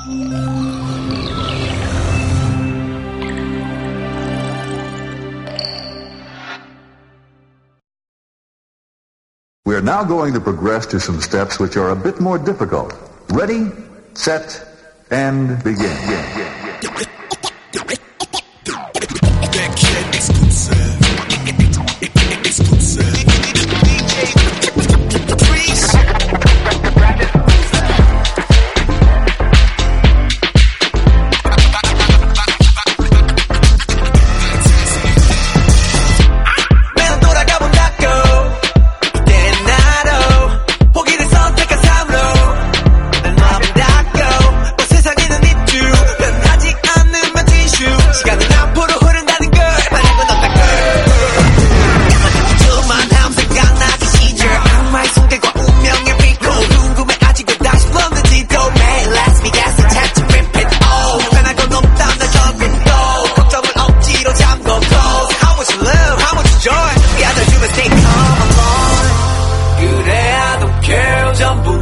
We are now going to progress to some steps which are a bit more difficult. Ready, set, and begin.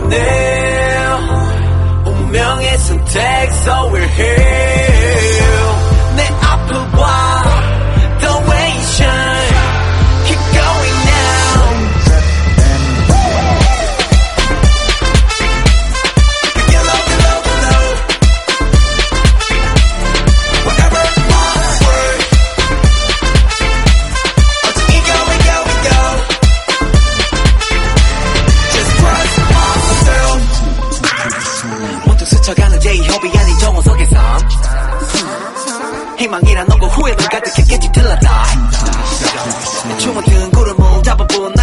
now 운명의 선택 so we're here. 희망이란 너고 뭐 후회도 가득했겠지 틀렸다. 춤은 뜬 구름을 잡아본